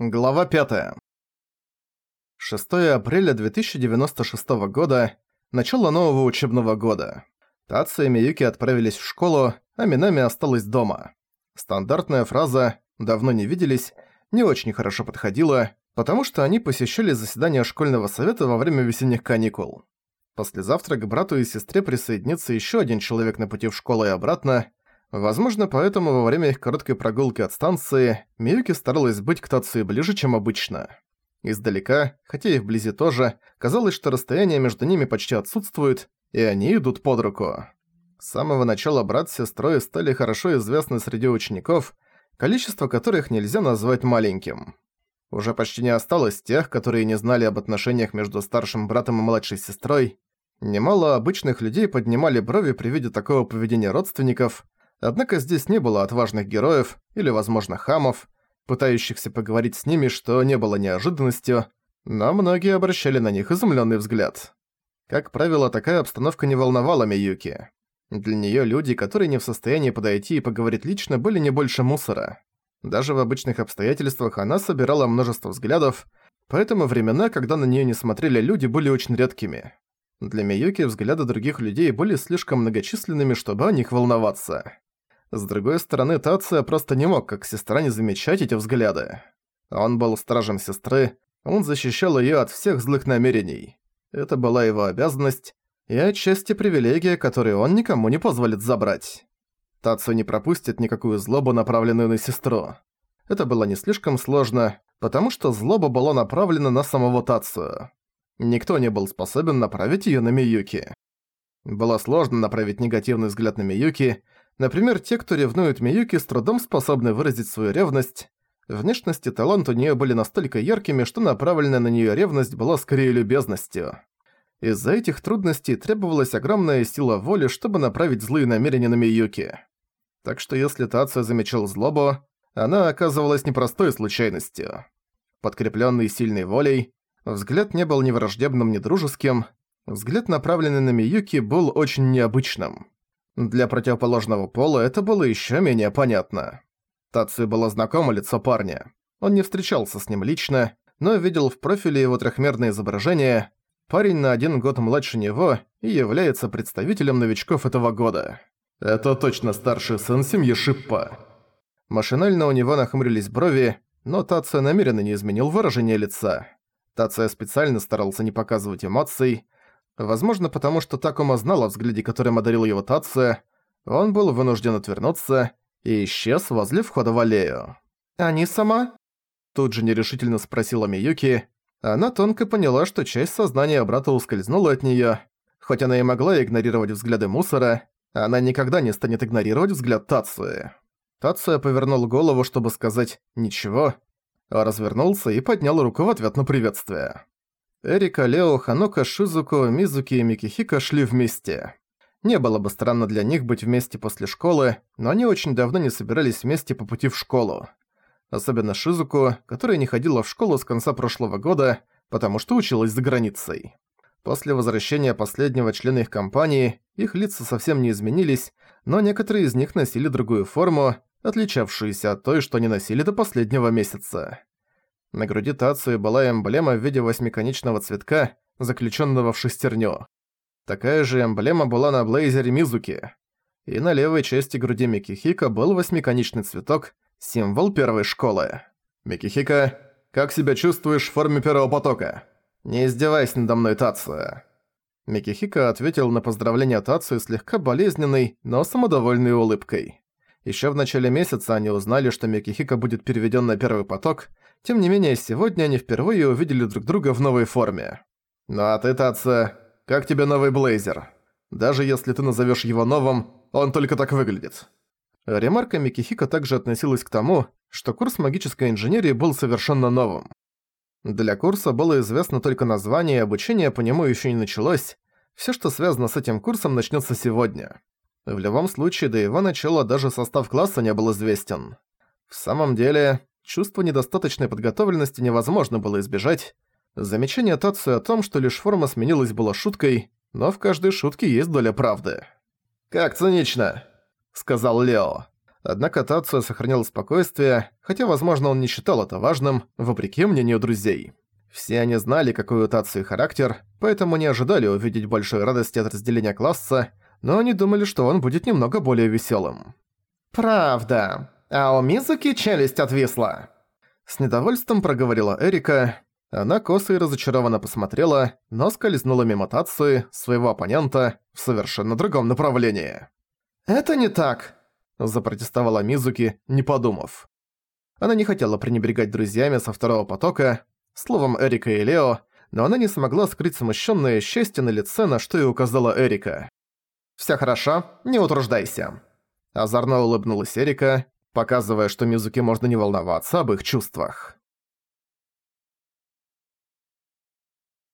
Глава 5. 6 апреля 2096 года. Начало нового учебного года. Татсу и Миюки отправились в школу, а Минами осталась дома. Стандартная фраза «давно не виделись» не очень хорошо подходила, потому что они посещали заседание школьного совета во время весенних каникул. Послезавтра к брату и сестре присоединится еще один человек на пути в школу и обратно, Возможно, поэтому во время их короткой прогулки от станции Миюки старалась быть к Тацуе ближе, чем обычно. Издалека, хотя и вблизи тоже, казалось, что расстояние между ними почти отсутствует, и они идут под руку. С самого начала брат с сестрой стали хорошо известны среди учеников, количество которых нельзя назвать маленьким. Уже почти не осталось тех, которые не знали об отношениях между старшим братом и младшей сестрой. Немало обычных людей поднимали брови при виде такого поведения родственников – Однако здесь не было отважных героев или, возможно, хамов, пытающихся поговорить с ними, что не было неожиданностью, но многие обращали на них изумлённый взгляд. Как правило, такая обстановка не волновала Миюки. Для неё люди, которые не в состоянии подойти и поговорить лично, были не больше мусора. Даже в обычных обстоятельствах она собирала множество взглядов, поэтому времена, когда на неё не смотрели люди, были очень редкими. Для Миюки взгляды других людей были слишком многочисленными, чтобы о них волноваться. С другой стороны, Тация просто не мог, как сестра, не замечать эти взгляды. Он был стражем сестры, он защищал её от всех злых намерений. Это была его обязанность и отчасти привилегия, которую он никому не позволит забрать. Тацию не пропустит никакую злобу, направленную на сестру. Это было не слишком сложно, потому что злоба была направлена на самого Тацию. Никто не был способен направить её на Миюки. Было сложно направить негативный взгляд на Миюки, Например, те, кто ревнует Миюки, с трудом способны выразить свою ревность. Внешность и талант у неё были настолько яркими, что направленная на неё ревность была скорее любезностью. Из-за этих трудностей требовалась огромная сила воли, чтобы направить злые намерения на Миюки. Так что если Тация замечал злобу, она оказывалась непростой случайностью. Подкреплённый сильной волей, взгляд не был ни враждебным, ни дружеским, взгляд, направленный на Миюки, был очень необычным. Для противоположного пола это было еще менее понятно. Тацию было знакомо лицо парня. Он не встречался с ним лично, но видел в профиле его трехмерное изображение. Парень на один год младше него и является представителем новичков этого года. Это точно старший сын семьи Шиппа. Машинально у него нахмурились брови, но Тация намеренно не изменил выражение лица. Тация специально старался не показывать эмоций, Возможно, потому что Такума знал о взгляде, которым одарил его Тация, он был вынужден отвернуться и исчез возле входа в аллею. «Они сама?» Тут же нерешительно спросила Миюки. Она тонко поняла, что часть сознания брата ускользнула от неё. Хоть она и могла игнорировать взгляды мусора, она никогда не станет игнорировать взгляд Тацуи. Тацуя повернул голову, чтобы сказать «ничего», а развернулся и поднял руку в ответ на приветствие. Эрика, Лео, Ханока, Шизуко, Мизуки и Микихика шли вместе. Не было бы странно для них быть вместе после школы, но они очень давно не собирались вместе по пути в школу. Особенно Шизуко, которая не ходила в школу с конца прошлого года, потому что училась за границей. После возвращения последнего члена их компании, их лица совсем не изменились, но некоторые из них носили другую форму, отличавшуюся от той, что они носили до последнего месяца. На груди Тацуи была эмблема в виде восьмиконечного цветка, заключенного в шестерню. Такая же эмблема была на блейзере Мизуки. И на левой части груди Микихика был восьмиконечный цветок, символ первой школы. «Микихика, как себя чувствуешь в форме первого потока? Не издевайся надо мной, Тацуя». Микихика ответил на поздравление Тацию слегка болезненной, но самодовольной улыбкой. Еще в начале месяца они узнали, что Микихика будет переведен на первый поток, тем не менее, сегодня они впервые увидели друг друга в новой форме. «Ну а ты, Татца, как тебе новый блейзер? Даже если ты назовешь его новым, он только так выглядит». Ремарка Микихика также относилась к тому, что курс магической инженерии был совершенно новым. Для курса было известно только название, и обучение по нему еще не началось. Все, что связано с этим курсом, начнется сегодня. В любом случае, до его начала даже состав класса не был известен. В самом деле, чувство недостаточной подготовленности невозможно было избежать. Замечание Тацию о том, что лишь форма сменилась, было шуткой, но в каждой шутке есть доля правды. «Как цинично!» — сказал Лео. Однако Тацуя сохранял спокойствие, хотя, возможно, он не считал это важным, вопреки мнению друзей. Все они знали, какой у Тацуи характер, поэтому не ожидали увидеть большой радости от разделения класса, но они думали, что он будет немного более веселым. «Правда. А у Мизуки челюсть отвисла». С недовольством проговорила Эрика. Она косо и разочарованно посмотрела, но скользнула мимо Тацуи, своего оппонента, в совершенно другом направлении. «Это не так», – запротестовала Мизуки, не подумав. Она не хотела пренебрегать друзьями со второго потока, словом Эрика и Лео, но она не смогла скрыть смущенное счастье на лице, на что и указала Эрика. «Всё хорошо, не утруждайся». Озорно улыбнулась Эрика, показывая, что Мизуки можно не волноваться об их чувствах.